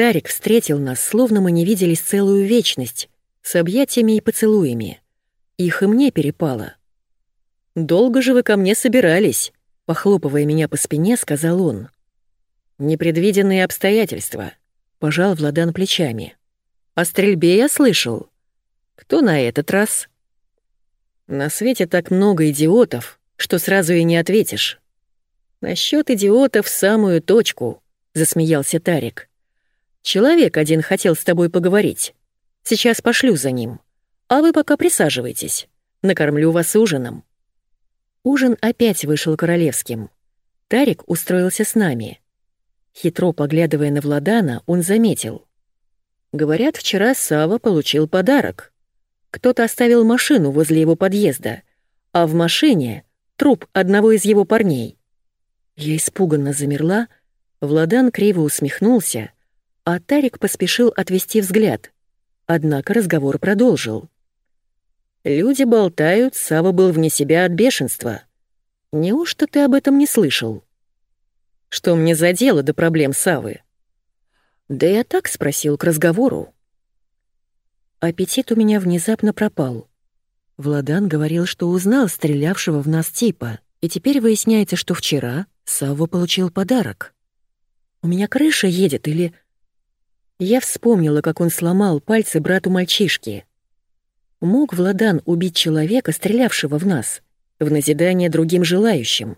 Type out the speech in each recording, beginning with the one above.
Тарик встретил нас, словно мы не виделись целую вечность, с объятиями и поцелуями. Их и мне перепало. «Долго же вы ко мне собирались?» — похлопывая меня по спине, сказал он. «Непредвиденные обстоятельства», — пожал Владан плечами. «О стрельбе я слышал. Кто на этот раз?» «На свете так много идиотов, что сразу и не ответишь». «Насчёт идиотов самую точку», — засмеялся Тарик. «Человек один хотел с тобой поговорить. Сейчас пошлю за ним. А вы пока присаживайтесь. Накормлю вас ужином». Ужин опять вышел королевским. Тарик устроился с нами. Хитро поглядывая на Владана, он заметил. «Говорят, вчера Сава получил подарок. Кто-то оставил машину возле его подъезда, а в машине — труп одного из его парней». Я испуганно замерла, Владан криво усмехнулся, а Тарик поспешил отвести взгляд. Однако разговор продолжил. Люди болтают, Сава был вне себя от бешенства. Неужто ты об этом не слышал? Что мне за дело до проблем Савы? Да я так спросил к разговору. Аппетит у меня внезапно пропал. Владан говорил, что узнал стрелявшего в нас типа, и теперь выясняется, что вчера Савва получил подарок. У меня крыша едет или... Я вспомнила, как он сломал пальцы брату мальчишки — Мог Владан убить человека, стрелявшего в нас, в назидание другим желающим?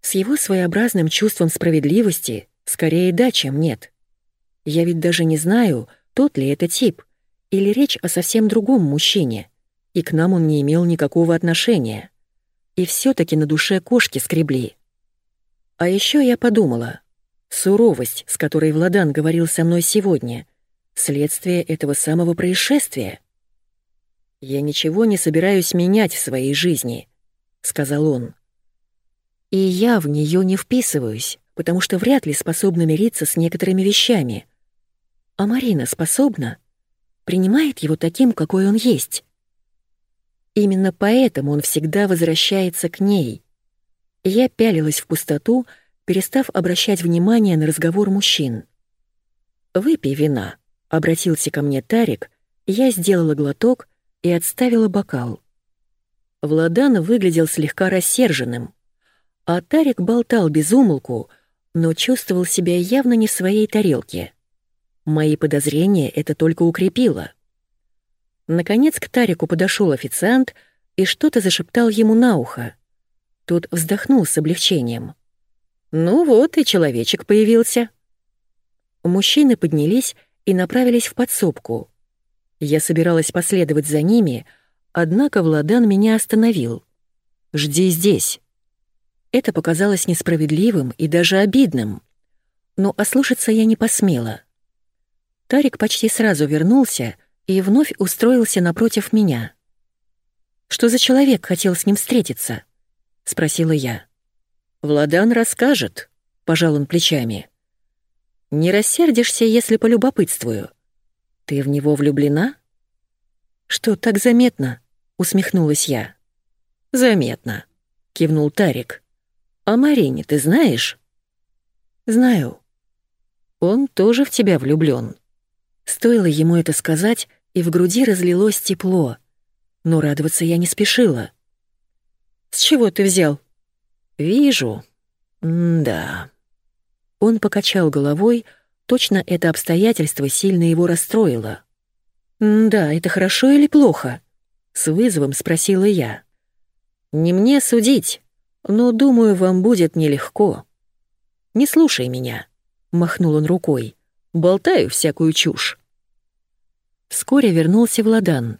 С его своеобразным чувством справедливости скорее да, чем нет. Я ведь даже не знаю, тот ли это тип, или речь о совсем другом мужчине, и к нам он не имел никакого отношения. И все таки на душе кошки скребли. А еще я подумала, суровость, с которой Владан говорил со мной сегодня, следствие этого самого происшествия. «Я ничего не собираюсь менять в своей жизни», — сказал он. «И я в нее не вписываюсь, потому что вряд ли способна мириться с некоторыми вещами. А Марина способна? Принимает его таким, какой он есть?» Именно поэтому он всегда возвращается к ней. Я пялилась в пустоту, перестав обращать внимание на разговор мужчин. «Выпей вина», — обратился ко мне Тарик, я сделала глоток, и отставила бокал. Владан выглядел слегка рассерженным, а Тарик болтал без умолку, но чувствовал себя явно не в своей тарелке. Мои подозрения это только укрепило. Наконец к Тарику подошел официант и что-то зашептал ему на ухо. Тот вздохнул с облегчением. «Ну вот и человечек появился». Мужчины поднялись и направились в подсобку. Я собиралась последовать за ними, однако Владан меня остановил. «Жди здесь». Это показалось несправедливым и даже обидным. Но ослушаться я не посмела. Тарик почти сразу вернулся и вновь устроился напротив меня. «Что за человек хотел с ним встретиться?» — спросила я. «Владан расскажет», — пожал он плечами. «Не рассердишься, если полюбопытствую. «Ты в него влюблена?» «Что, так заметно?» — усмехнулась я. «Заметно», — кивнул Тарик. «А Марине ты знаешь?» «Знаю». «Он тоже в тебя влюблён». Стоило ему это сказать, и в груди разлилось тепло. Но радоваться я не спешила. «С чего ты взял?» «Вижу. М-да». Он покачал головой, — Точно это обстоятельство сильно его расстроило. «Да, это хорошо или плохо?» — с вызовом спросила я. «Не мне судить, но, думаю, вам будет нелегко». «Не слушай меня», — махнул он рукой. «Болтаю всякую чушь». Вскоре вернулся Владан.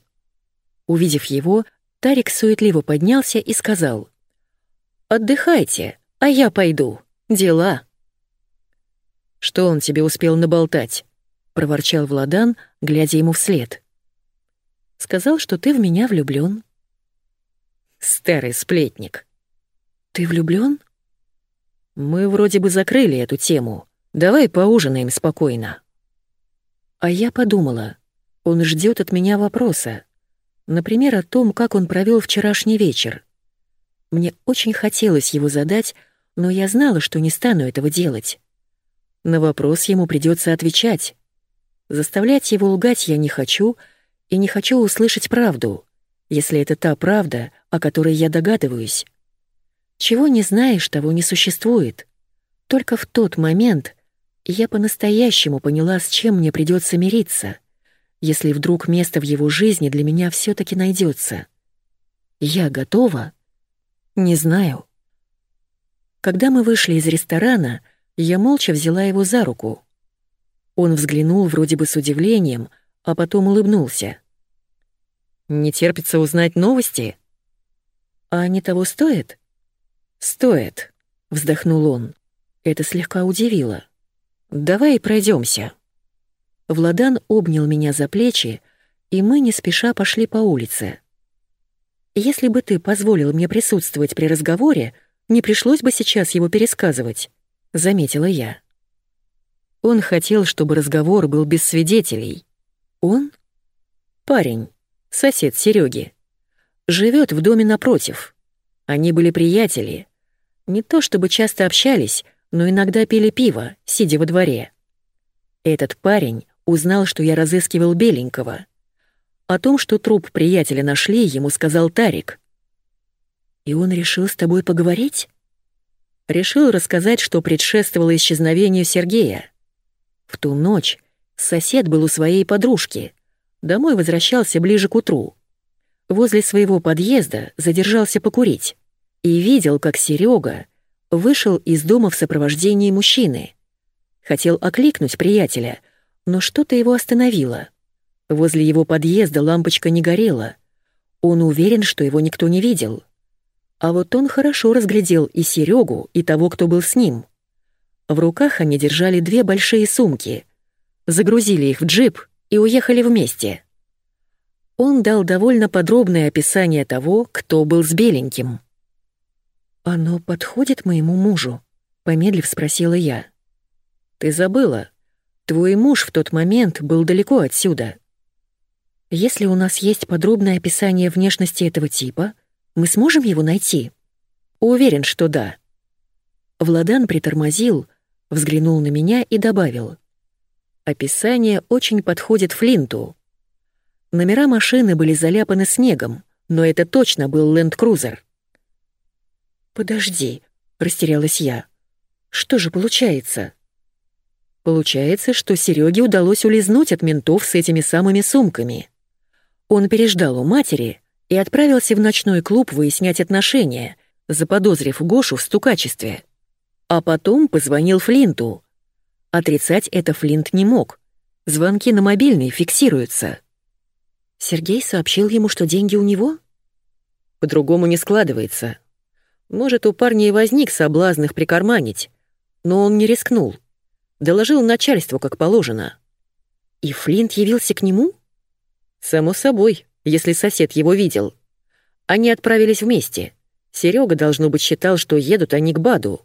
Увидев его, Тарик суетливо поднялся и сказал. «Отдыхайте, а я пойду. Дела». «Что он тебе успел наболтать?» — проворчал Владан, глядя ему вслед. «Сказал, что ты в меня влюблён». «Старый сплетник». «Ты влюблён?» «Мы вроде бы закрыли эту тему. Давай поужинаем спокойно». А я подумала, он ждёт от меня вопроса. Например, о том, как он провёл вчерашний вечер. Мне очень хотелось его задать, но я знала, что не стану этого делать. На вопрос ему придется отвечать. Заставлять его лгать я не хочу и не хочу услышать правду, если это та правда, о которой я догадываюсь. Чего не знаешь, того не существует. Только в тот момент я по-настоящему поняла, с чем мне придется мириться, если вдруг место в его жизни для меня все таки найдется. Я готова? Не знаю. Когда мы вышли из ресторана, я молча взяла его за руку. Он взглянул вроде бы с удивлением, а потом улыбнулся. «Не терпится узнать новости?» «А они того стоят?» «Стоит», — вздохнул он. Это слегка удивило. «Давай пройдемся. Владан обнял меня за плечи, и мы не спеша пошли по улице. «Если бы ты позволил мне присутствовать при разговоре, не пришлось бы сейчас его пересказывать», — заметила я. Он хотел, чтобы разговор был без свидетелей. Он? Парень, сосед Сереги. Живет в доме напротив. Они были приятели. Не то чтобы часто общались, но иногда пили пиво, сидя во дворе. Этот парень узнал, что я разыскивал Беленького. О том, что труп приятеля нашли, ему сказал Тарик. «И он решил с тобой поговорить?» Решил рассказать, что предшествовало исчезновению Сергея. В ту ночь сосед был у своей подружки. Домой возвращался ближе к утру. Возле своего подъезда задержался покурить и видел, как Серега вышел из дома в сопровождении мужчины. Хотел окликнуть приятеля, но что-то его остановило. Возле его подъезда лампочка не горела. Он уверен, что его никто не видел. А вот он хорошо разглядел и Серегу, и того, кто был с ним. В руках они держали две большие сумки. Загрузили их в джип и уехали вместе. Он дал довольно подробное описание того, кто был с беленьким. «Оно подходит моему мужу?» — помедлив спросила я. «Ты забыла. Твой муж в тот момент был далеко отсюда. Если у нас есть подробное описание внешности этого типа, мы сможем его найти?» «Уверен, что да». Владан притормозил, взглянул на меня и добавил. «Описание очень подходит Флинту. Номера машины были заляпаны снегом, но это точно был ленд-крузер. «Подожди», — растерялась я. «Что же получается?» Получается, что Сереге удалось улизнуть от ментов с этими самыми сумками. Он переждал у матери и отправился в ночной клуб выяснять отношения, заподозрив Гошу в стукачестве. А потом позвонил Флинту. Отрицать это Флинт не мог. Звонки на мобильный фиксируются. Сергей сообщил ему, что деньги у него? По-другому не складывается. Может, у парня и возник соблазн их прикарманить, но он не рискнул. Доложил начальству, как положено. И Флинт явился к нему? Само собой, если сосед его видел. Они отправились вместе. Серега, должно быть, считал, что едут они к Баду.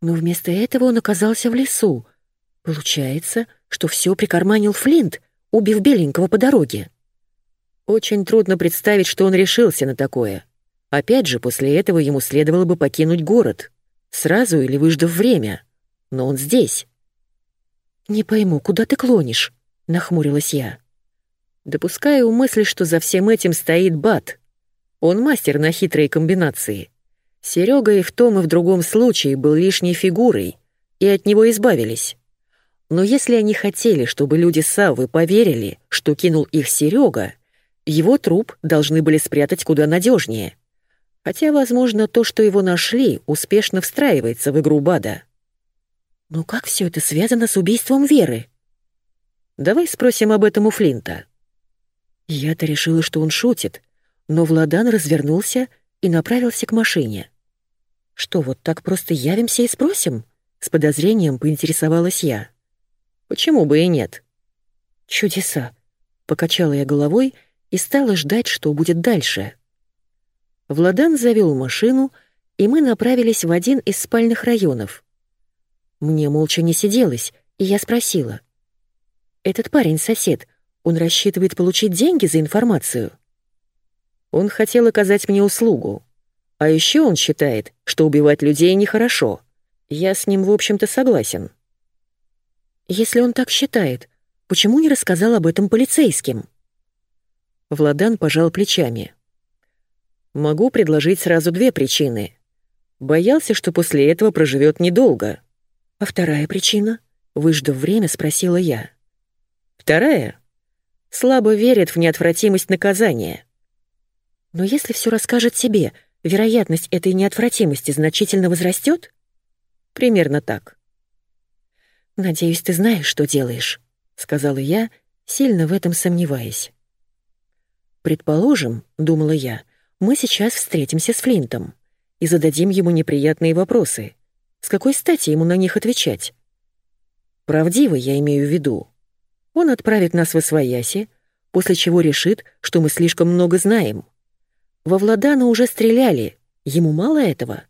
Но вместо этого он оказался в лесу. Получается, что все прикарманил Флинт, убив беленького по дороге. Очень трудно представить, что он решился на такое — Опять же, после этого ему следовало бы покинуть город. Сразу или выждав время. Но он здесь. «Не пойму, куда ты клонишь?» — нахмурилась я. Допускаю мысль, что за всем этим стоит Бат. Он мастер на хитрые комбинации. Серега и в том, и в другом случае был лишней фигурой, и от него избавились. Но если они хотели, чтобы люди Саввы поверили, что кинул их Серега, его труп должны были спрятать куда надежнее. Хотя, возможно, то, что его нашли, успешно встраивается в игру Бада. Но как все это связано с убийством Веры? Давай спросим об этом у Флинта. Я-то решила, что он шутит, но Владан развернулся и направился к машине. Что, вот так просто явимся и спросим? С подозрением поинтересовалась я. Почему бы и нет? Чудеса. Покачала я головой и стала ждать, что будет дальше. Владан завел машину, и мы направились в один из спальных районов. Мне молча не сиделось, и я спросила. «Этот парень-сосед, он рассчитывает получить деньги за информацию?» Он хотел оказать мне услугу. А еще он считает, что убивать людей нехорошо. Я с ним, в общем-то, согласен. Если он так считает, почему не рассказал об этом полицейским? Владан пожал плечами. Могу предложить сразу две причины. Боялся, что после этого проживет недолго. А вторая причина? Выждав время, спросила я. Вторая? Слабо верит в неотвратимость наказания. Но если все расскажет себе, вероятность этой неотвратимости значительно возрастет? Примерно так. «Надеюсь, ты знаешь, что делаешь», — сказала я, сильно в этом сомневаясь. «Предположим, — думала я, — мы сейчас встретимся с Флинтом и зададим ему неприятные вопросы. С какой стати ему на них отвечать? Правдиво я имею в виду. Он отправит нас в Освояси, после чего решит, что мы слишком много знаем. Во Владана уже стреляли, ему мало этого.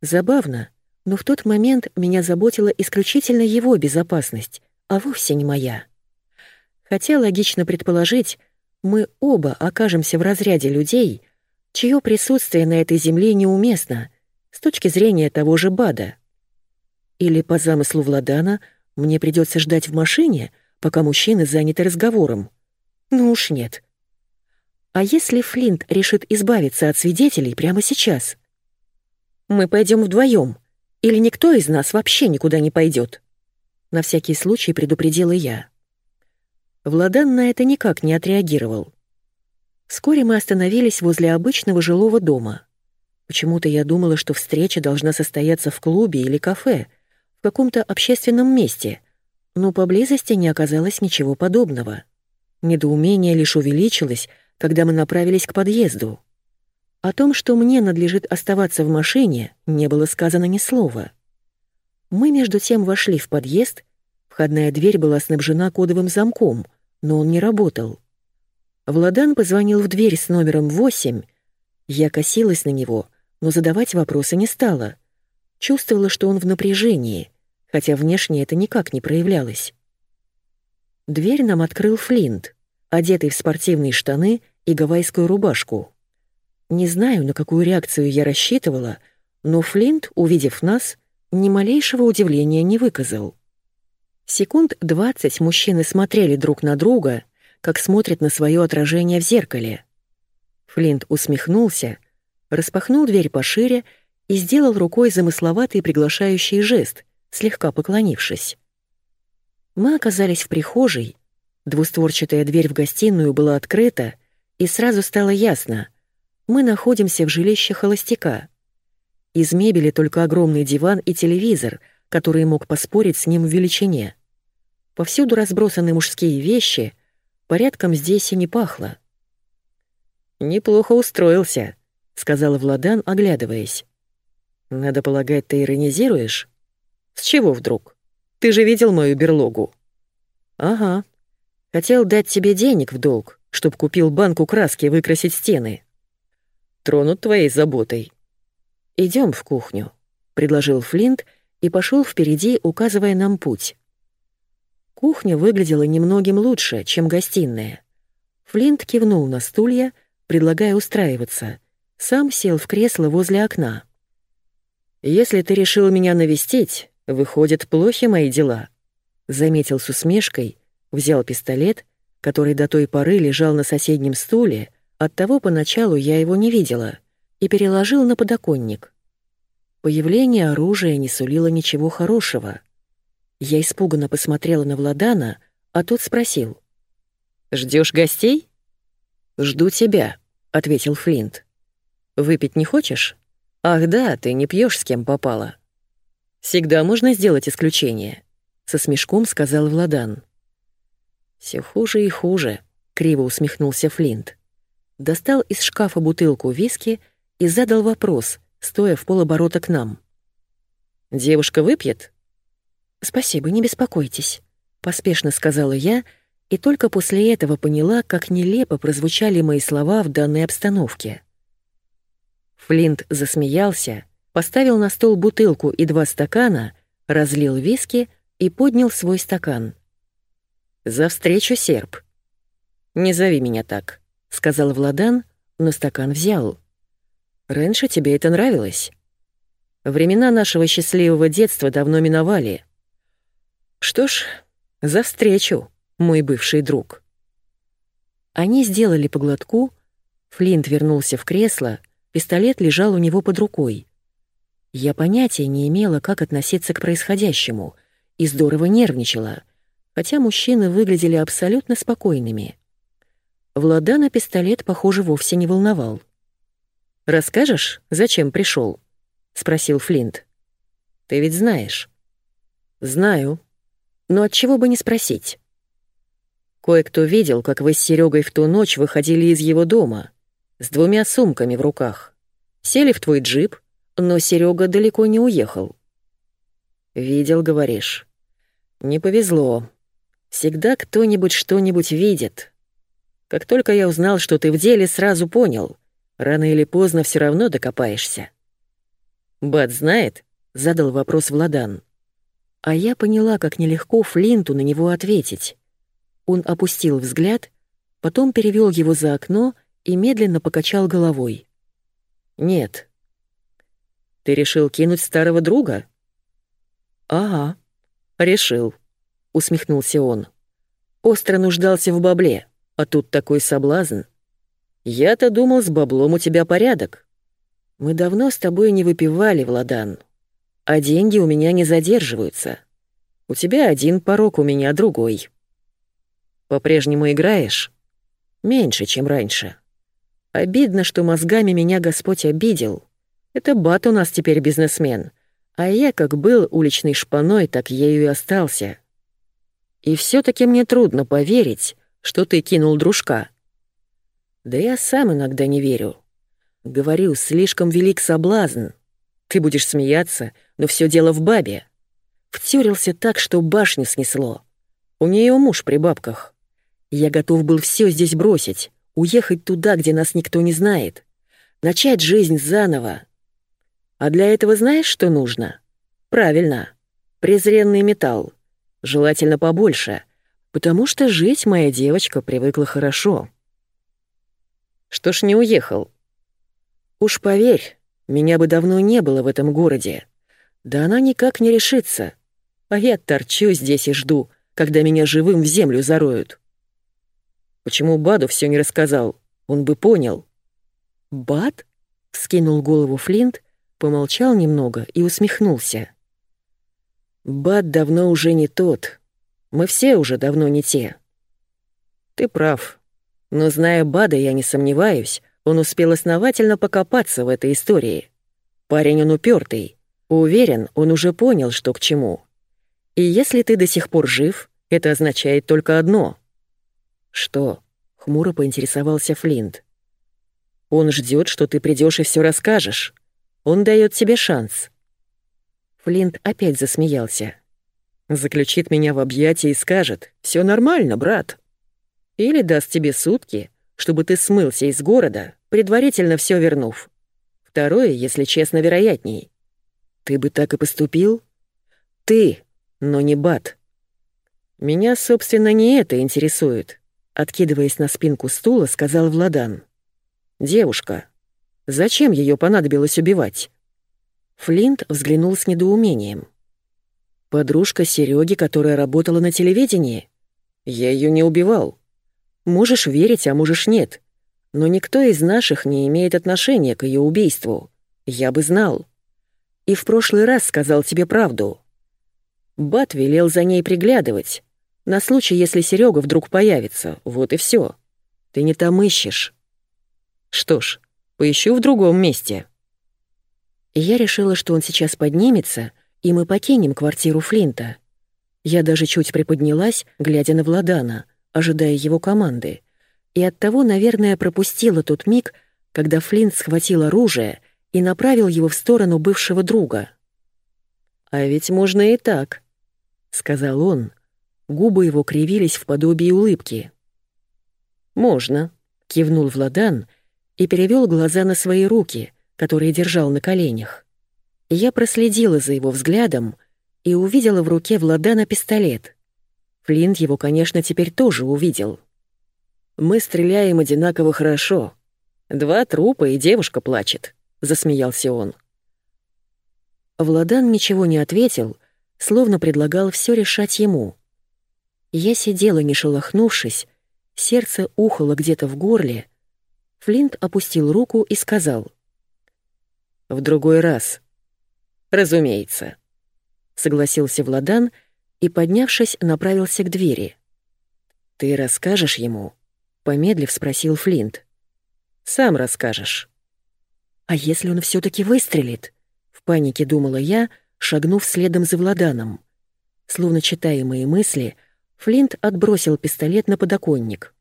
Забавно, но в тот момент меня заботила исключительно его безопасность, а вовсе не моя. Хотя логично предположить, мы оба окажемся в разряде людей, чье присутствие на этой земле неуместно с точки зрения того же Бада. Или по замыслу Владана мне придется ждать в машине, пока мужчины заняты разговором. Ну уж нет. А если Флинт решит избавиться от свидетелей прямо сейчас? Мы пойдем вдвоем, или никто из нас вообще никуда не пойдет? На всякий случай предупредила я. Владан на это никак не отреагировал. Вскоре мы остановились возле обычного жилого дома. Почему-то я думала, что встреча должна состояться в клубе или кафе, в каком-то общественном месте, но поблизости не оказалось ничего подобного. Недоумение лишь увеличилось, когда мы направились к подъезду. О том, что мне надлежит оставаться в машине, не было сказано ни слова. Мы между тем вошли в подъезд, входная дверь была снабжена кодовым замком, но он не работал. Владан позвонил в дверь с номером 8. Я косилась на него, но задавать вопросы не стала. Чувствовала, что он в напряжении, хотя внешне это никак не проявлялось. Дверь нам открыл Флинт, одетый в спортивные штаны и гавайскую рубашку. Не знаю, на какую реакцию я рассчитывала, но Флинт, увидев нас, ни малейшего удивления не выказал. Секунд двадцать мужчины смотрели друг на друга, как смотрят на свое отражение в зеркале. Флинт усмехнулся, распахнул дверь пошире и сделал рукой замысловатый приглашающий жест, слегка поклонившись. Мы оказались в прихожей, двустворчатая дверь в гостиную была открыта, и сразу стало ясно — мы находимся в жилище холостяка. Из мебели только огромный диван и телевизор, который мог поспорить с ним в величине. Повсюду разбросаны мужские вещи, порядком здесь и не пахло. «Неплохо устроился», — сказал Владан, оглядываясь. «Надо полагать, ты иронизируешь? С чего вдруг? Ты же видел мою берлогу». «Ага. Хотел дать тебе денег в долг, чтоб купил банку краски выкрасить стены тронут твоей заботой. Идем в кухню», — предложил Флинт и пошел впереди, указывая нам путь. Кухня выглядела немногим лучше, чем гостиная. Флинт кивнул на стулья, предлагая устраиваться. Сам сел в кресло возле окна. «Если ты решил меня навестить, выходят плохи мои дела», — заметил с усмешкой, взял пистолет, который до той поры лежал на соседнем стуле, Оттого поначалу я его не видела и переложил на подоконник. Появление оружия не сулило ничего хорошего. Я испуганно посмотрела на Владана, а тот спросил. «Ждёшь гостей?» «Жду тебя», — ответил Флинт. «Выпить не хочешь?» «Ах да, ты не пьёшь с кем попало». «Всегда можно сделать исключение», — со смешком сказал Владан. «Все хуже и хуже», — криво усмехнулся Флинт достал из шкафа бутылку виски и задал вопрос, стоя в полоборота к нам. «Девушка выпьет?» «Спасибо, не беспокойтесь», — поспешно сказала я, и только после этого поняла, как нелепо прозвучали мои слова в данной обстановке. Флинт засмеялся, поставил на стол бутылку и два стакана, разлил виски и поднял свой стакан. «За встречу, серп!» «Не зови меня так», — сказал Владан, но стакан взял. «Раньше тебе это нравилось. Времена нашего счастливого детства давно миновали. Что ж, за встречу, мой бывший друг. Они сделали по глотку, Флинт вернулся в кресло, пистолет лежал у него под рукой. Я понятия не имела, как относиться к происходящему, и здорово нервничала, хотя мужчины выглядели абсолютно спокойными. Владана пистолет, похоже, вовсе не волновал. «Расскажешь, зачем пришел? спросил Флинт. «Ты ведь знаешь». «Знаю. Но от чего бы не спросить?» Кое-кто видел, как вы с Серегой в ту ночь выходили из его дома с двумя сумками в руках. Сели в твой джип, но Серега далеко не уехал. Видел, говоришь. Не повезло. Всегда кто-нибудь что-нибудь видит. Как только я узнал, что ты в деле, сразу понял. Рано или поздно все равно докопаешься. Бат знает? Задал вопрос Владан. А я поняла, как нелегко Флинту на него ответить. Он опустил взгляд, потом перевел его за окно и медленно покачал головой. «Нет». «Ты решил кинуть старого друга?» «Ага, решил», — усмехнулся он. «Остро нуждался в бабле, а тут такой соблазн. Я-то думал, с баблом у тебя порядок. Мы давно с тобой не выпивали, Владан, а деньги у меня не задерживаются. У тебя один порог, у меня другой». По-прежнему играешь? Меньше, чем раньше. Обидно, что мозгами меня Господь обидел. Это бат у нас теперь бизнесмен. А я как был уличной шпаной, так ею и остался. И все таки мне трудно поверить, что ты кинул дружка. Да я сам иногда не верю. Говорю, слишком велик соблазн. Ты будешь смеяться, но все дело в бабе. Втюрился так, что башню снесло. У нее муж при бабках. Я готов был все здесь бросить, уехать туда, где нас никто не знает, начать жизнь заново. А для этого знаешь, что нужно? Правильно, презренный металл, желательно побольше, потому что жить моя девочка привыкла хорошо. Что ж не уехал? Уж поверь, меня бы давно не было в этом городе. Да она никак не решится. А я торчу здесь и жду, когда меня живым в землю зароют. Почему Баду все не рассказал? Он бы понял». «Бад?» — вскинул голову Флинт, помолчал немного и усмехнулся. «Бад давно уже не тот. Мы все уже давно не те». «Ты прав. Но зная Бада, я не сомневаюсь, он успел основательно покопаться в этой истории. Парень он упертый. Уверен, он уже понял, что к чему. И если ты до сих пор жив, это означает только одно — «Что?» — хмуро поинтересовался Флинт. «Он ждет, что ты придешь и все расскажешь. Он дает тебе шанс». Флинт опять засмеялся. «Заключит меня в объятия и скажет, все нормально, брат. Или даст тебе сутки, чтобы ты смылся из города, предварительно все вернув. Второе, если честно, вероятней. Ты бы так и поступил? Ты, но не Бат. Меня, собственно, не это интересует. Откидываясь на спинку стула, сказал Владан. «Девушка. Зачем ее понадобилось убивать?» Флинт взглянул с недоумением. «Подружка Сереги, которая работала на телевидении? Я ее не убивал. Можешь верить, а можешь нет. Но никто из наших не имеет отношения к ее убийству. Я бы знал. И в прошлый раз сказал тебе правду. Бат велел за ней приглядывать, на случай, если Серега вдруг появится, вот и все. Ты не там ищешь. Что ж, поищу в другом месте. Я решила, что он сейчас поднимется, и мы покинем квартиру Флинта. Я даже чуть приподнялась, глядя на Владана, ожидая его команды. И оттого, наверное, пропустила тот миг, когда Флинт схватил оружие и направил его в сторону бывшего друга. «А ведь можно и так», — сказал он, Губы его кривились в подобии улыбки. «Можно», — кивнул Владан и перевел глаза на свои руки, которые держал на коленях. Я проследила за его взглядом и увидела в руке Владана пистолет. Флинт его, конечно, теперь тоже увидел. «Мы стреляем одинаково хорошо. Два трупа, и девушка плачет», — засмеялся он. Владан ничего не ответил, словно предлагал все решать ему. Я сидела, не шелохнувшись, сердце ухало где-то в горле. Флинт опустил руку и сказал. «В другой раз». «Разумеется», — согласился Владан и, поднявшись, направился к двери. «Ты расскажешь ему?» — помедлив спросил Флинт. «Сам расскажешь». «А если он все таки выстрелит?» — в панике думала я, шагнув следом за Владаном. Словно читая мои мысли, Флинт отбросил пистолет на подоконник.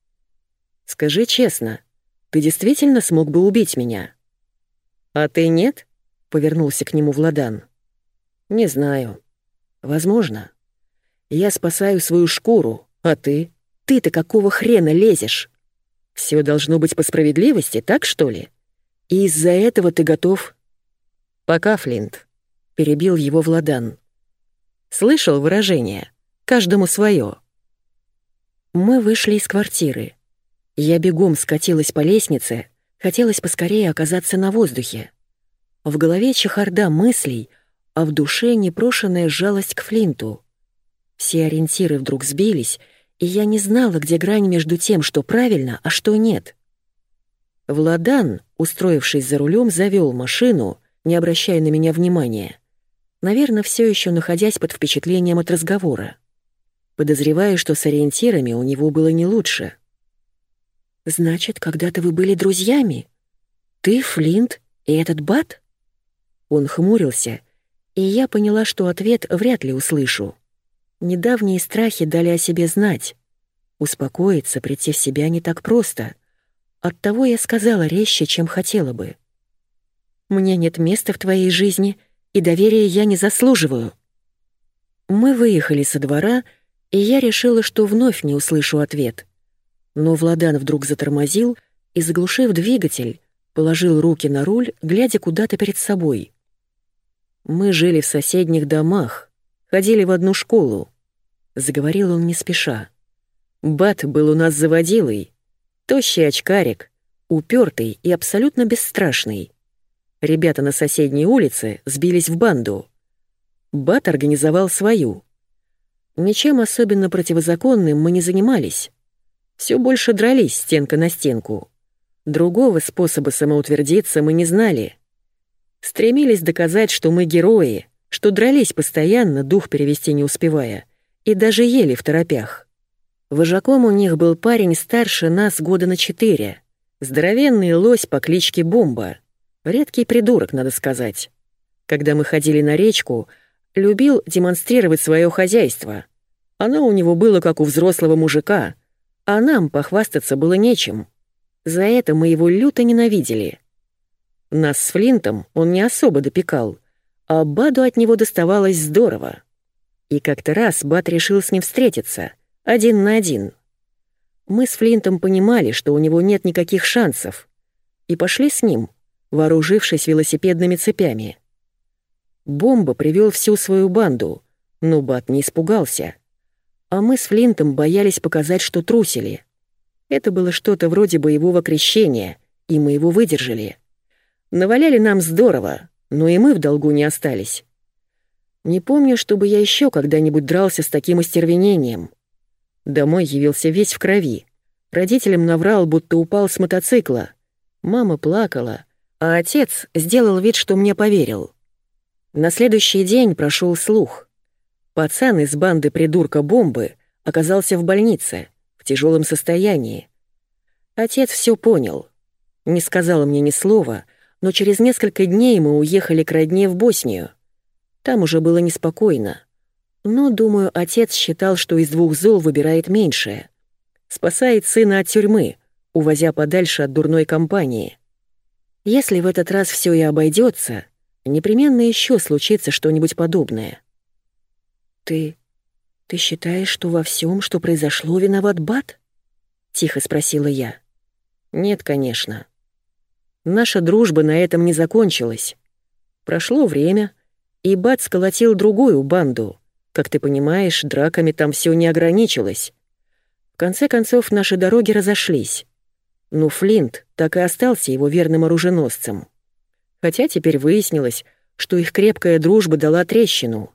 «Скажи честно, ты действительно смог бы убить меня?» «А ты нет?» — повернулся к нему Владан. «Не знаю. Возможно. Я спасаю свою шкуру, а ты? Ты-то какого хрена лезешь? Все должно быть по справедливости, так что ли? И из-за этого ты готов...» «Пока, Флинт», — перебил его Владан. «Слышал выражение? Каждому свое. Мы вышли из квартиры. Я бегом скатилась по лестнице, хотелось поскорее оказаться на воздухе. В голове чехарда мыслей, а в душе непрошенная жалость к Флинту. Все ориентиры вдруг сбились, и я не знала, где грань между тем, что правильно, а что нет. Владан, устроившись за рулем, завел машину, не обращая на меня внимания. Наверное, все еще находясь под впечатлением от разговора. Подозреваю, что с ориентирами у него было не лучше. «Значит, когда-то вы были друзьями? Ты, Флинт и этот Бат?» Он хмурился, и я поняла, что ответ вряд ли услышу. Недавние страхи дали о себе знать. Успокоиться, прийти в себя не так просто. Оттого я сказала резче, чем хотела бы. «Мне нет места в твоей жизни, и доверия я не заслуживаю». Мы выехали со двора, и я решила, что вновь не услышу ответ. Но Владан вдруг затормозил и, заглушив двигатель, положил руки на руль, глядя куда-то перед собой. «Мы жили в соседних домах, ходили в одну школу», — заговорил он не спеша. «Бат был у нас заводилой, тощий очкарик, упертый и абсолютно бесстрашный. Ребята на соседней улице сбились в банду. Бат организовал свою — Ничем особенно противозаконным мы не занимались. Все больше дрались стенка на стенку. Другого способа самоутвердиться мы не знали. Стремились доказать, что мы герои, что дрались постоянно, дух перевести не успевая, и даже ели в торопях. Вожаком у них был парень старше нас года на четыре, здоровенный лось по кличке Бомба, редкий придурок, надо сказать. Когда мы ходили на речку — любил демонстрировать свое хозяйство. Оно у него было как у взрослого мужика, а нам похвастаться было нечем. За это мы его люто ненавидели. Нас с Флинтом он не особо допекал, а Баду от него доставалось здорово. И как-то раз Бад решил с ним встретиться, один на один. Мы с Флинтом понимали, что у него нет никаких шансов, и пошли с ним, вооружившись велосипедными цепями — Бомба привел всю свою банду, но Бат не испугался. А мы с Флинтом боялись показать, что трусили. Это было что-то вроде боевого крещения, и мы его выдержали. Наваляли нам здорово, но и мы в долгу не остались. Не помню, чтобы я еще когда-нибудь дрался с таким остервенением. Домой явился весь в крови. Родителям наврал, будто упал с мотоцикла. Мама плакала, а отец сделал вид, что мне поверил. На следующий день прошел слух. Пацан из банды придурка бомбы оказался в больнице, в тяжелом состоянии. Отец все понял. Не сказал мне ни слова, но через несколько дней мы уехали к родне в Боснию. Там уже было неспокойно. Но, думаю, отец считал, что из двух зол выбирает меньшее. Спасает сына от тюрьмы, увозя подальше от дурной компании. Если в этот раз все и обойдется, Непременно еще случится что-нибудь подобное. «Ты... ты считаешь, что во всем, что произошло, виноват Бат?» — тихо спросила я. «Нет, конечно. Наша дружба на этом не закончилась. Прошло время, и Бат сколотил другую банду. Как ты понимаешь, драками там все не ограничилось. В конце концов, наши дороги разошлись. Но Флинт так и остался его верным оруженосцем хотя теперь выяснилось, что их крепкая дружба дала трещину.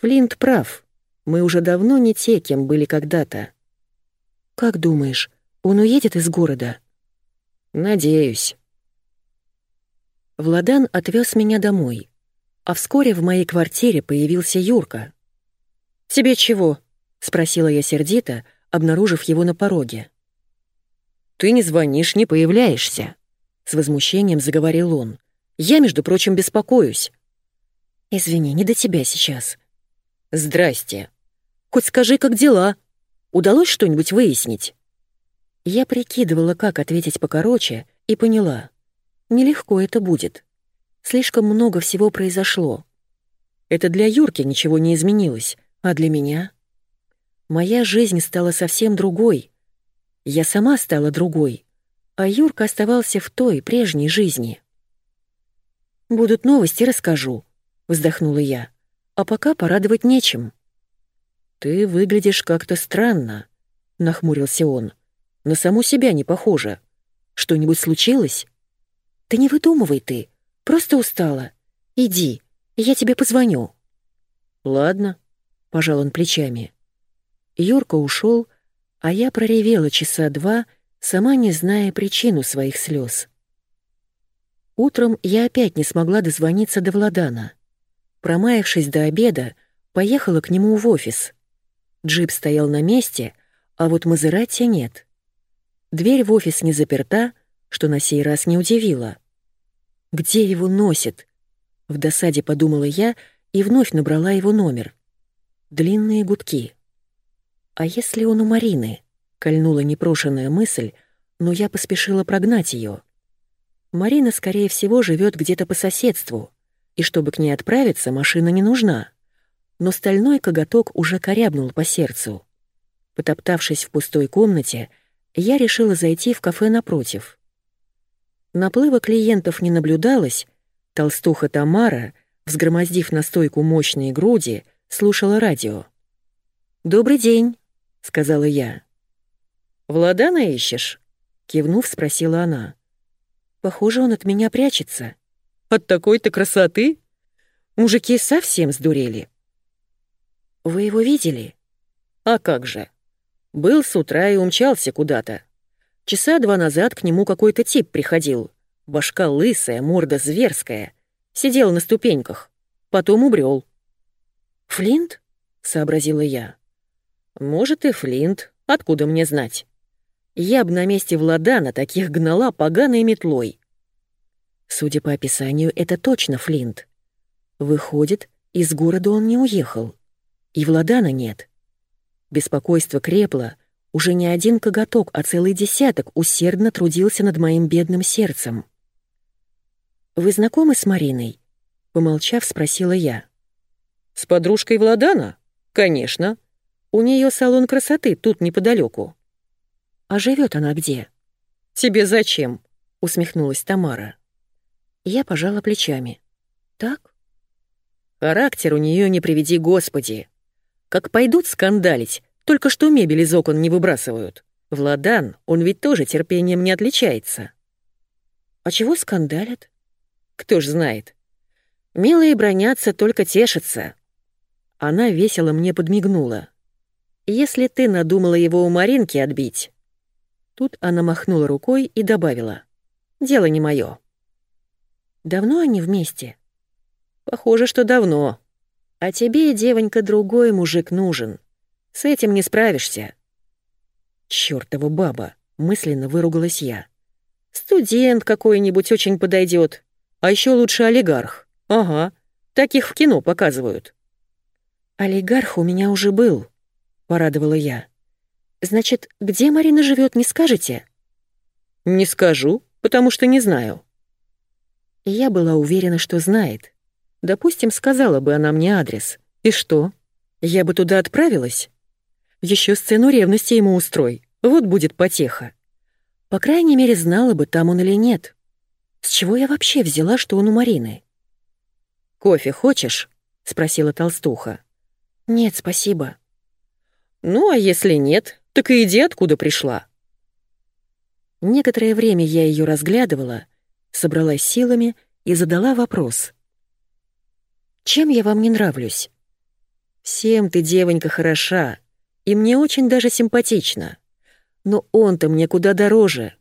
Флинт прав. Мы уже давно не те, кем были когда-то. Как думаешь, он уедет из города? Надеюсь. Владан отвез меня домой, а вскоре в моей квартире появился Юрка. «Тебе чего?» — спросила я сердито, обнаружив его на пороге. «Ты не звонишь, не появляешься», — с возмущением заговорил он. «Я, между прочим, беспокоюсь». «Извини, не до тебя сейчас». «Здрасте. Хоть скажи, как дела? Удалось что-нибудь выяснить?» Я прикидывала, как ответить покороче, и поняла. Нелегко это будет. Слишком много всего произошло. Это для Юрки ничего не изменилось, а для меня? Моя жизнь стала совсем другой. Я сама стала другой, а Юрка оставался в той, прежней жизни. «Будут новости, расскажу», — вздохнула я. «А пока порадовать нечем». «Ты выглядишь как-то странно», — нахмурился он. «На саму себя не похоже. Что-нибудь случилось?» «Да не выдумывай ты. Просто устала. Иди, я тебе позвоню». «Ладно», — пожал он плечами. Юрка ушел, а я проревела часа два, сама не зная причину своих слез. Утром я опять не смогла дозвониться до Владана. Промаявшись до обеда, поехала к нему в офис. Джип стоял на месте, а вот Мазерати нет. Дверь в офис не заперта, что на сей раз не удивило. «Где его носит?» В досаде подумала я и вновь набрала его номер. Длинные гудки. «А если он у Марины?» — кольнула непрошенная мысль, но я поспешила прогнать ее. Марина, скорее всего, живет где-то по соседству, и чтобы к ней отправиться, машина не нужна. Но стальной коготок уже корябнул по сердцу. Потоптавшись в пустой комнате, я решила зайти в кафе напротив. Наплыва клиентов не наблюдалось, толстуха Тамара, взгромоздив на стойку мощные груди, слушала радио. «Добрый день», — сказала я. «Владана ищешь?» — кивнув, спросила она. «Похоже, он от меня прячется». «От такой-то красоты?» Мужики совсем сдурели. «Вы его видели?» «А как же?» Был с утра и умчался куда-то. Часа два назад к нему какой-то тип приходил. Башка лысая, морда зверская. Сидел на ступеньках. Потом убрел. «Флинт?» — сообразила я. «Может, и Флинт. Откуда мне знать? Я б на месте Владана таких гнала поганой метлой». Судя по описанию, это точно Флинт. Выходит, из города он не уехал. И Владана нет. Беспокойство крепло — уже не один коготок, а целый десяток усердно трудился над моим бедным сердцем. «Вы знакомы с Мариной?» — помолчав, спросила я. «С подружкой Владана? Конечно. У нее салон красоты тут неподалеку. «А живет она где?» «Тебе зачем?» — усмехнулась Тамара. Я пожала плечами. «Так?» «Характер у нее не приведи Господи. Как пойдут скандалить, только что мебель из окон не выбрасывают. Владан, он ведь тоже терпением не отличается. А чего скандалят? Кто ж знает. Милые бронятся, только тешатся. Она весело мне подмигнула. Если ты надумала его у Маринки отбить... Тут она махнула рукой и добавила. «Дело не мое. «Давно они вместе?» «Похоже, что давно. А тебе, девонька, другой мужик нужен. С этим не справишься». «Чёртова баба!» — мысленно выругалась я. «Студент какой-нибудь очень подойдет, а еще лучше олигарх. Ага, таких в кино показывают». «Олигарх у меня уже был», — порадовала я. «Значит, где Марина живет, не скажете?» «Не скажу, потому что не знаю». Я была уверена, что знает. Допустим, сказала бы она мне адрес. И что? Я бы туда отправилась? Еще сцену ревности ему устрой. Вот будет потеха. По крайней мере, знала бы, там он или нет. С чего я вообще взяла, что он у Марины? «Кофе хочешь?» — спросила толстуха. «Нет, спасибо». «Ну, а если нет, так и иди, откуда пришла». Некоторое время я ее разглядывала, собралась силами и задала вопрос. «Чем я вам не нравлюсь?» Всем ты, девонька, хороша, и мне очень даже симпатична. Но он-то мне куда дороже.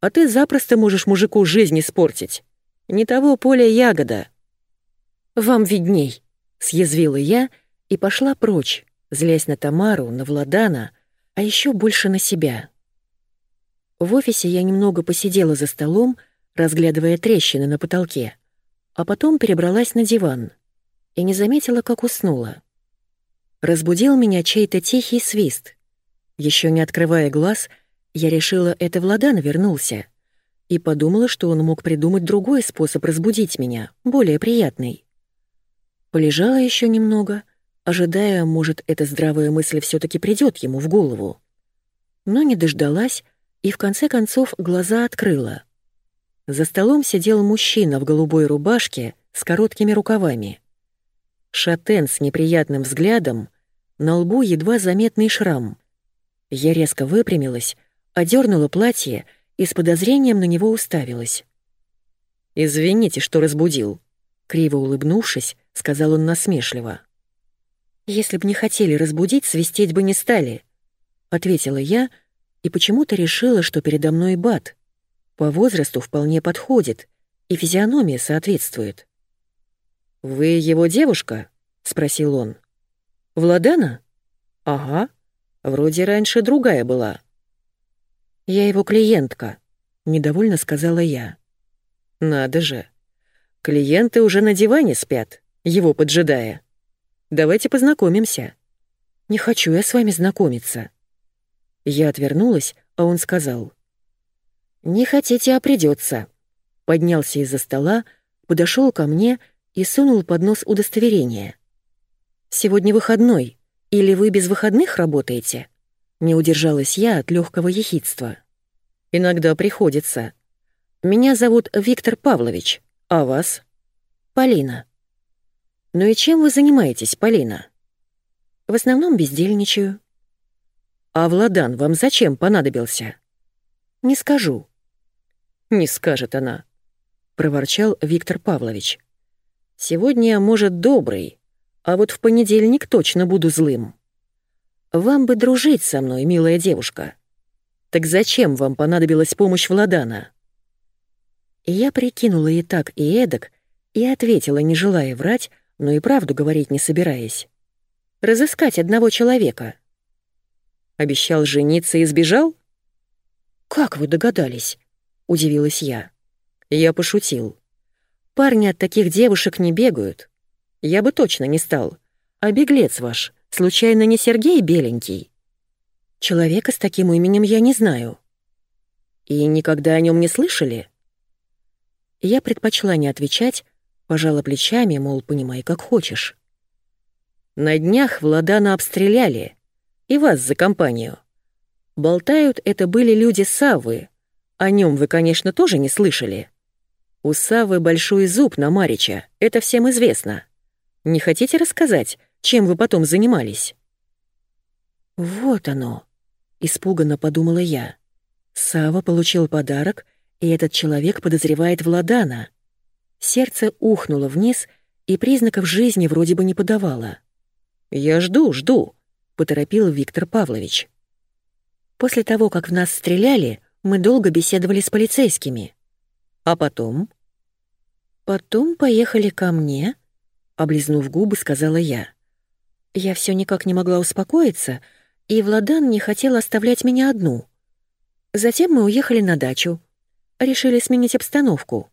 А ты запросто можешь мужику жизнь испортить. Не того поля ягода. Вам видней, съязвила я и пошла прочь, злясь на Тамару, на Владана, а еще больше на себя. В офисе я немного посидела за столом, разглядывая трещины на потолке, а потом перебралась на диван и не заметила, как уснула. Разбудил меня чей-то тихий свист. Еще не открывая глаз, я решила, это Владан вернулся, и подумала, что он мог придумать другой способ разбудить меня, более приятный. Полежала еще немного, ожидая, может, эта здравая мысль все таки придет ему в голову. Но не дождалась и в конце концов глаза открыла. За столом сидел мужчина в голубой рубашке с короткими рукавами. Шатен с неприятным взглядом, на лбу едва заметный шрам. Я резко выпрямилась, одернула платье и с подозрением на него уставилась. «Извините, что разбудил», — криво улыбнувшись, сказал он насмешливо. «Если б не хотели разбудить, свистеть бы не стали», — ответила я и почему-то решила, что передо мной бат. По возрасту вполне подходит, и физиономия соответствует. «Вы его девушка?» — спросил он. «Владана?» «Ага. Вроде раньше другая была». «Я его клиентка», — недовольно сказала я. «Надо же. Клиенты уже на диване спят, его поджидая. Давайте познакомимся». «Не хочу я с вами знакомиться». Я отвернулась, а он сказал. «Не хотите, а придется. Поднялся из-за стола, подошел ко мне и сунул под нос удостоверение. «Сегодня выходной. Или вы без выходных работаете?» Не удержалась я от легкого ехидства. «Иногда приходится. Меня зовут Виктор Павлович, а вас?» «Полина». «Ну и чем вы занимаетесь, Полина?» «В основном бездельничаю». «А Владан вам зачем понадобился?» «Не скажу». «Не скажет она», — проворчал Виктор Павлович. Сегодня, может, добрый, а вот в понедельник точно буду злым. Вам бы дружить со мной, милая девушка. Так зачем вам понадобилась помощь Владана? Я прикинула и так, и эдак, и ответила, не желая врать, но и правду говорить не собираясь. Разыскать одного человека. Обещал жениться и сбежал? «Как вы догадались?» — удивилась я. Я пошутил. Парни от таких девушек не бегают. Я бы точно не стал. А беглец ваш, случайно не Сергей Беленький? Человека с таким именем я не знаю. И никогда о нем не слышали? Я предпочла не отвечать, пожала плечами, мол, понимай, как хочешь. На днях Владана обстреляли. И вас за компанию. Болтают, это были люди Саввы. О нем вы, конечно, тоже не слышали. У Савы большой зуб на Марича, это всем известно. Не хотите рассказать, чем вы потом занимались?» «Вот оно», — испуганно подумала я. Сава получил подарок, и этот человек подозревает Владана. Сердце ухнуло вниз, и признаков жизни вроде бы не подавало. «Я жду, жду», — поторопил Виктор Павлович. После того, как в нас стреляли, мы долго беседовали с полицейскими. А потом? Потом поехали ко мне, облизнув губы, сказала я. Я все никак не могла успокоиться, и Владан не хотел оставлять меня одну. Затем мы уехали на дачу. Решили сменить обстановку.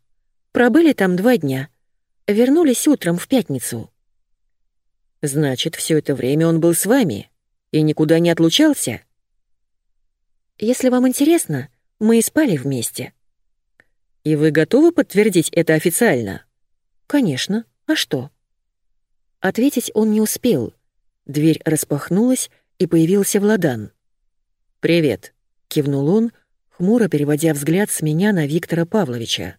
Пробыли там два дня. Вернулись утром в пятницу. Значит, все это время он был с вами и никуда не отлучался? Если вам интересно, мы и спали вместе. И вы готовы подтвердить это официально? Конечно. А что? Ответить он не успел. Дверь распахнулась, и появился Владан. «Привет», — кивнул он, хмуро переводя взгляд с меня на Виктора Павловича.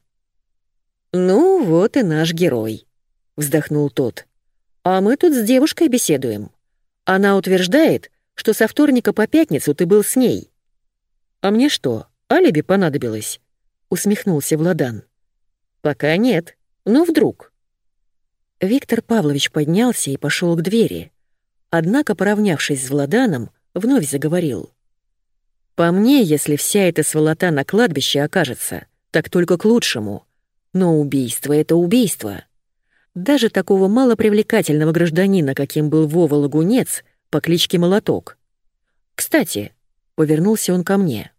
«Ну, вот и наш герой», — вздохнул тот. «А мы тут с девушкой беседуем. Она утверждает, что со вторника по пятницу ты был с ней». «А мне что, алиби понадобилось?» усмехнулся Владан. Пока нет, но вдруг. Виктор Павлович поднялся и пошел к двери, однако, поравнявшись с Владаном, вновь заговорил. «По мне, если вся эта сволота на кладбище окажется, так только к лучшему. Но убийство — это убийство. Даже такого малопривлекательного гражданина, каким был Вова Лагунец, по кличке Молоток. Кстати, повернулся он ко мне.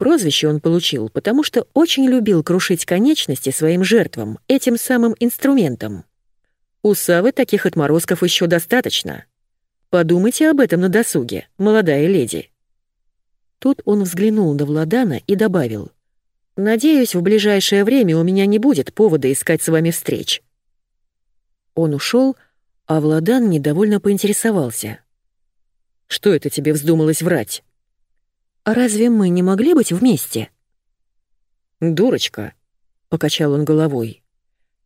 Прозвище он получил, потому что очень любил крушить конечности своим жертвам этим самым инструментом. У Савы таких отморозков еще достаточно. Подумайте об этом на досуге, молодая леди. Тут он взглянул на Владана и добавил. «Надеюсь, в ближайшее время у меня не будет повода искать с вами встреч». Он ушел, а Владан недовольно поинтересовался. «Что это тебе вздумалось врать?» «А разве мы не могли быть вместе?» «Дурочка», — покачал он головой.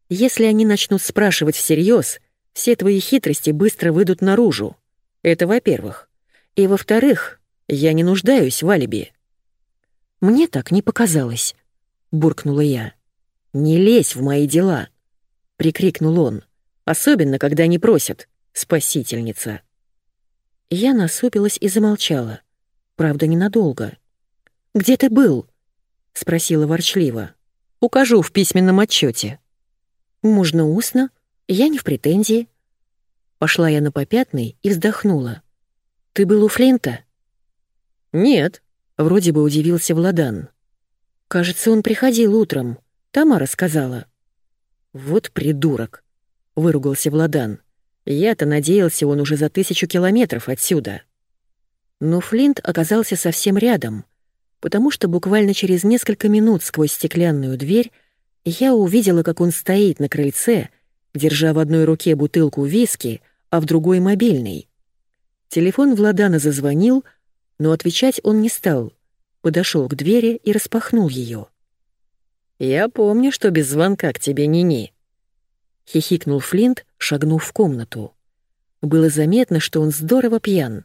«Если они начнут спрашивать всерьез, все твои хитрости быстро выйдут наружу. Это во-первых. И во-вторых, я не нуждаюсь в алиби». «Мне так не показалось», — буркнула я. «Не лезь в мои дела», — прикрикнул он. «Особенно, когда не просят, спасительница». Я насупилась и замолчала. Правда, ненадолго. «Где ты был?» — спросила ворчливо. «Укажу в письменном отчете. «Можно устно. Я не в претензии». Пошла я на попятный и вздохнула. «Ты был у Флинта?» «Нет», — вроде бы удивился Владан. «Кажется, он приходил утром. Тамара сказала». «Вот придурок», — выругался Владан. «Я-то надеялся, он уже за тысячу километров отсюда». Но Флинт оказался совсем рядом, потому что буквально через несколько минут сквозь стеклянную дверь я увидела, как он стоит на крыльце, держа в одной руке бутылку виски, а в другой — мобильный. Телефон Владана зазвонил, но отвечать он не стал, подошел к двери и распахнул ее. «Я помню, что без звонка к тебе ни-ни», — хихикнул Флинт, шагнув в комнату. Было заметно, что он здорово пьян.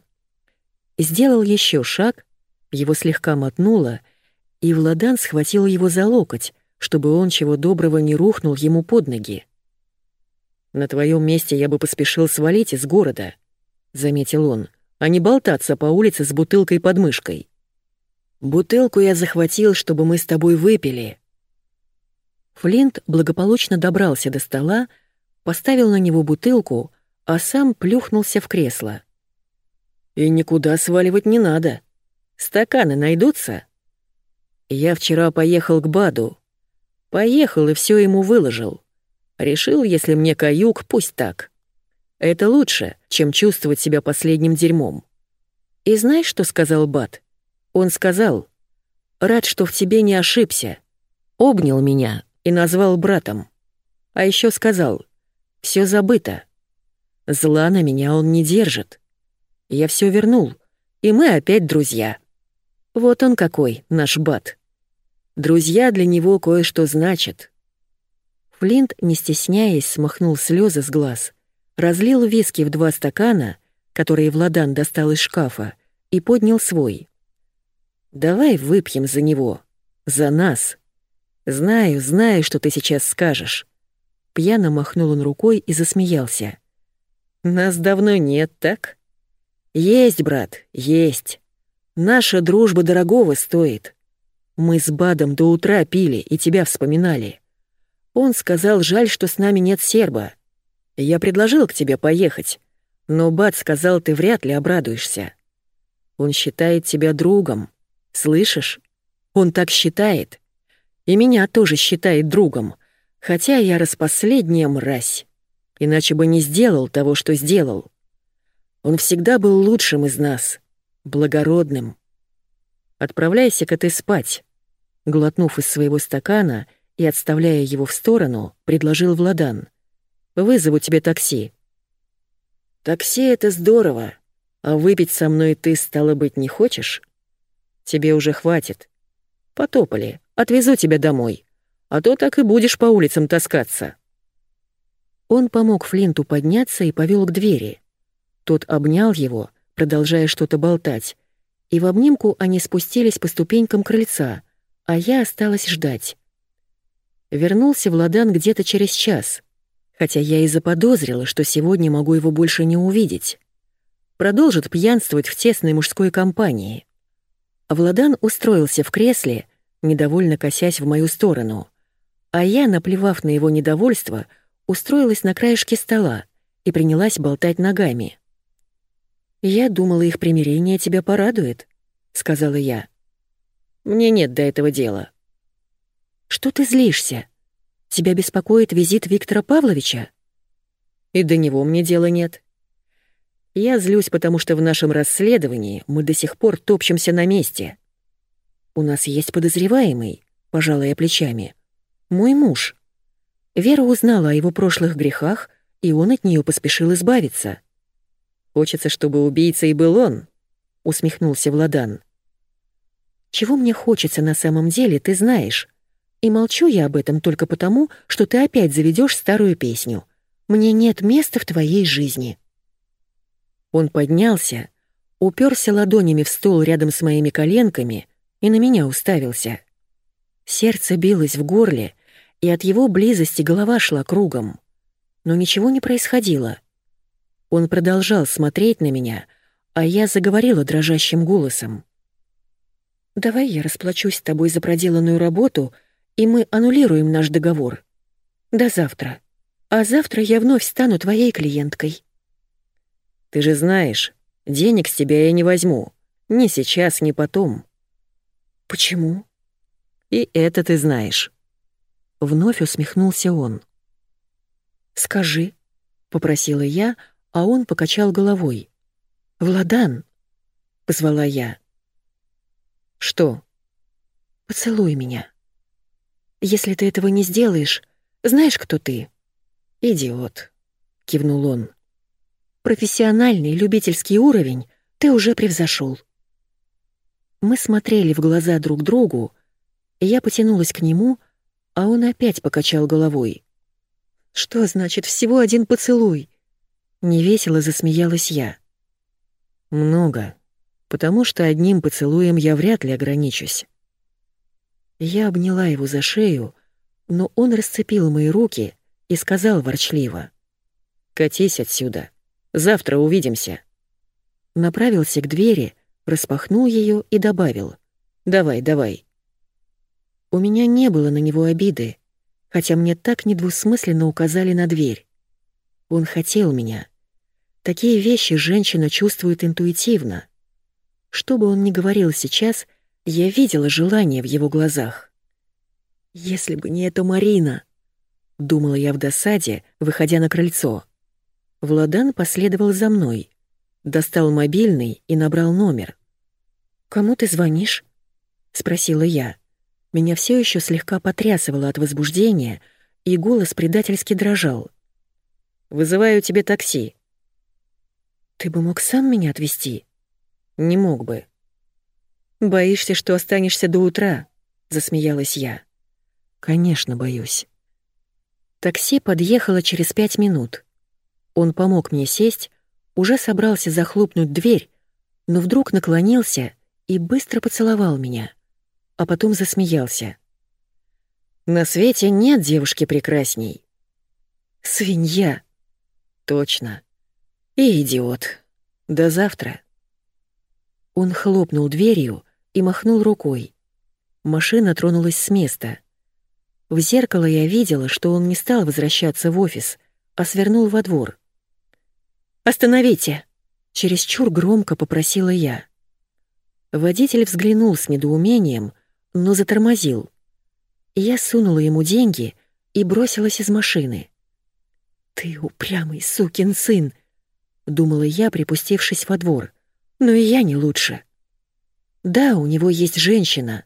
Сделал еще шаг, его слегка мотнуло, и Владан схватил его за локоть, чтобы он чего доброго не рухнул ему под ноги. «На твоем месте я бы поспешил свалить из города», — заметил он, «а не болтаться по улице с бутылкой под мышкой. Бутылку я захватил, чтобы мы с тобой выпили». Флинт благополучно добрался до стола, поставил на него бутылку, а сам плюхнулся в кресло. И никуда сваливать не надо. Стаканы найдутся. Я вчера поехал к Баду. Поехал и все ему выложил. Решил, если мне каюк, пусть так. Это лучше, чем чувствовать себя последним дерьмом. И знаешь, что сказал Бад? Он сказал, «Рад, что в тебе не ошибся». Обнял меня и назвал братом. А еще сказал, «Все забыто». Зла на меня он не держит. Я все вернул, и мы опять друзья. Вот он какой, наш бат. Друзья для него кое-что значат. Флинт, не стесняясь, смахнул слезы с глаз, разлил виски в два стакана, которые Владан достал из шкафа, и поднял свой. «Давай выпьем за него. За нас. Знаю, знаю, что ты сейчас скажешь». Пьяно махнул он рукой и засмеялся. «Нас давно нет, так?» «Есть, брат, есть. Наша дружба дорогого стоит. Мы с Бадом до утра пили и тебя вспоминали. Он сказал, жаль, что с нами нет серба. Я предложил к тебе поехать, но Бад сказал, ты вряд ли обрадуешься. Он считает тебя другом. Слышишь? Он так считает. И меня тоже считает другом, хотя я распоследняя мразь. Иначе бы не сделал того, что сделал. Он всегда был лучшим из нас, благородным. Отправляйся-ка ты спать. Глотнув из своего стакана и отставляя его в сторону, предложил Владан. Вызову тебе такси. Такси — это здорово, а выпить со мной ты, стало быть, не хочешь? Тебе уже хватит. Потопали, отвезу тебя домой, а то так и будешь по улицам таскаться. Он помог Флинту подняться и повел к двери. Тот обнял его, продолжая что-то болтать, и в обнимку они спустились по ступенькам крыльца, а я осталась ждать. Вернулся Владан где-то через час, хотя я и заподозрила, что сегодня могу его больше не увидеть. продолжит пьянствовать в тесной мужской компании. Владан устроился в кресле, недовольно косясь в мою сторону, а я, наплевав на его недовольство, устроилась на краешке стола и принялась болтать ногами. «Я думала, их примирение тебя порадует», — сказала я. «Мне нет до этого дела». «Что ты злишься? Тебя беспокоит визит Виктора Павловича?» «И до него мне дела нет. Я злюсь, потому что в нашем расследовании мы до сих пор топчемся на месте. У нас есть подозреваемый, пожалуй, плечами. Мой муж. Вера узнала о его прошлых грехах, и он от нее поспешил избавиться. Хочется, чтобы убийцей был он, усмехнулся Владан. Чего мне хочется на самом деле, ты знаешь. И молчу я об этом только потому, что ты опять заведешь старую песню. Мне нет места в твоей жизни. Он поднялся, уперся ладонями в стол рядом с моими коленками и на меня уставился. Сердце билось в горле, и от его близости голова шла кругом. Но ничего не происходило. Он продолжал смотреть на меня, а я заговорила дрожащим голосом. «Давай я расплачусь с тобой за проделанную работу, и мы аннулируем наш договор. До завтра. А завтра я вновь стану твоей клиенткой». Ты же знаешь, денег с тебя я не возьму. Ни сейчас, ни потом. Почему? И это ты знаешь. Вновь усмехнулся он. Скажи, попросила я, а он покачал головой. Владан, позвала я. Что? Поцелуй меня. Если ты этого не сделаешь, знаешь, кто ты? Идиот, кивнул он. Профессиональный любительский уровень ты уже превзошел. Мы смотрели в глаза друг другу, и я потянулась к нему, а он опять покачал головой. «Что значит всего один поцелуй?» Невесело засмеялась я. «Много, потому что одним поцелуем я вряд ли ограничусь». Я обняла его за шею, но он расцепил мои руки и сказал ворчливо. «Катись отсюда». Завтра увидимся». Направился к двери, распахнул ее и добавил. «Давай, давай». У меня не было на него обиды, хотя мне так недвусмысленно указали на дверь. Он хотел меня. Такие вещи женщина чувствует интуитивно. Что бы он ни говорил сейчас, я видела желание в его глазах. «Если бы не эта Марина!» — думала я в досаде, выходя на крыльцо. Владан последовал за мной, достал мобильный и набрал номер. «Кому ты звонишь?» — спросила я. Меня все еще слегка потрясывало от возбуждения, и голос предательски дрожал. «Вызываю тебе такси». «Ты бы мог сам меня отвезти?» «Не мог бы». «Боишься, что останешься до утра?» — засмеялась я. «Конечно, боюсь». Такси подъехало через пять минут. Он помог мне сесть, уже собрался захлопнуть дверь, но вдруг наклонился и быстро поцеловал меня, а потом засмеялся. «На свете нет девушки прекрасней». «Свинья!» «Точно. И идиот. До завтра». Он хлопнул дверью и махнул рукой. Машина тронулась с места. В зеркало я видела, что он не стал возвращаться в офис, а свернул во двор. «Остановите!» — чересчур громко попросила я. Водитель взглянул с недоумением, но затормозил. Я сунула ему деньги и бросилась из машины. «Ты упрямый сукин сын!» — думала я, припустившись во двор. «Но и я не лучше». Да, у него есть женщина,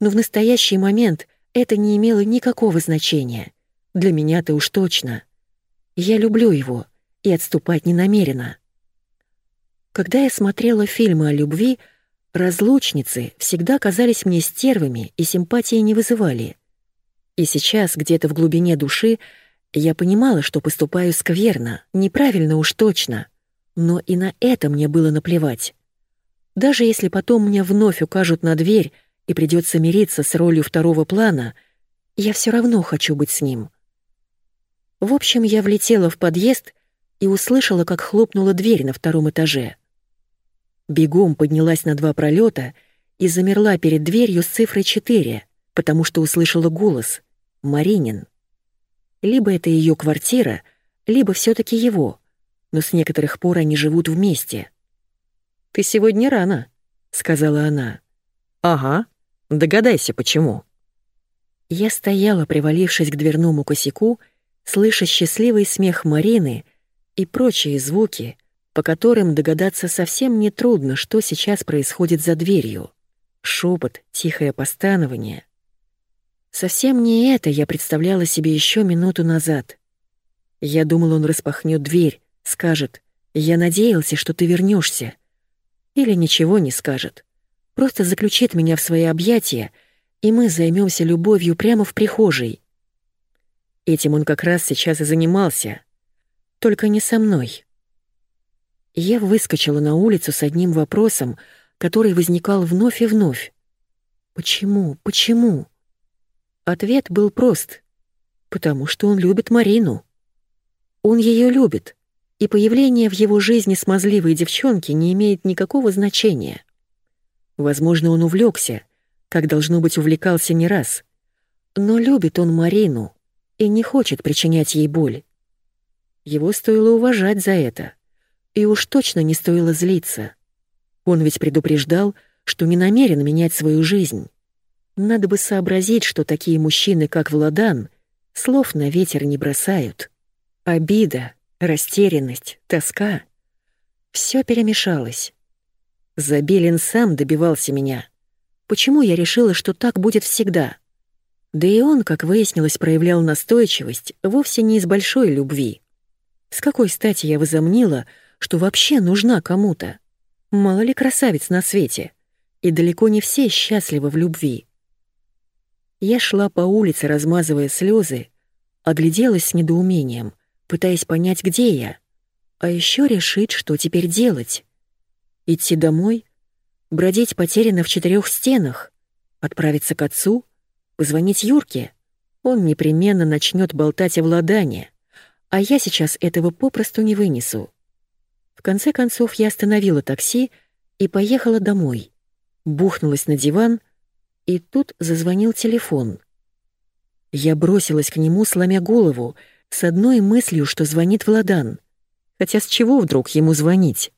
но в настоящий момент это не имело никакого значения. Для меня-то уж точно. Я люблю его и отступать не намерена. Когда я смотрела фильмы о любви, разлучницы всегда казались мне стервами и симпатии не вызывали. И сейчас, где-то в глубине души, я понимала, что поступаю скверно, неправильно уж точно. Но и на это мне было наплевать. Даже если потом мне вновь укажут на дверь и придется мириться с ролью второго плана, я все равно хочу быть с ним. В общем, я влетела в подъезд и услышала, как хлопнула дверь на втором этаже. Бегом поднялась на два пролета и замерла перед дверью с цифрой 4, потому что услышала голос — Маринин. Либо это ее квартира, либо все таки его, но с некоторых пор они живут вместе. «Ты сегодня рано», — сказала она. «Ага, догадайся, почему». Я стояла, привалившись к дверному косяку, слыша счастливый смех Марины и прочие звуки, по которым догадаться совсем не трудно, что сейчас происходит за дверью. Шепот, тихое постанование. Совсем не это я представляла себе еще минуту назад. Я думала, он распахнет дверь, скажет «Я надеялся, что ты вернешься. Или ничего не скажет. Просто заключит меня в свои объятия, и мы займемся любовью прямо в прихожей. Этим он как раз сейчас и занимался. Только не со мной. Я выскочила на улицу с одним вопросом, который возникал вновь и вновь. Почему? Почему? Ответ был прост. Потому что он любит Марину. Он ее любит, и появление в его жизни смазливой девчонки не имеет никакого значения. Возможно, он увлекся, как должно быть увлекался не раз. Но любит он Марину и не хочет причинять ей боль. Его стоило уважать за это. И уж точно не стоило злиться. Он ведь предупреждал, что не намерен менять свою жизнь. Надо бы сообразить, что такие мужчины, как Владан, слов на ветер не бросают. Обида, растерянность, тоска — все перемешалось. Забелин сам добивался меня. Почему я решила, что так будет всегда? Да и он, как выяснилось, проявлял настойчивость вовсе не из большой любви. С какой стати я возомнила, что вообще нужна кому-то? Мало ли красавиц на свете, и далеко не все счастливы в любви. Я шла по улице, размазывая слезы, огляделась с недоумением, пытаясь понять, где я, а еще решить, что теперь делать. Идти домой? Бродить потерянно в четырех стенах? Отправиться к отцу? Позвонить Юрке? Он непременно начнет болтать о Владане, а я сейчас этого попросту не вынесу. В конце концов я остановила такси и поехала домой. Бухнулась на диван — и тут зазвонил телефон. Я бросилась к нему, сломя голову, с одной мыслью, что звонит Владан. Хотя с чего вдруг ему звонить?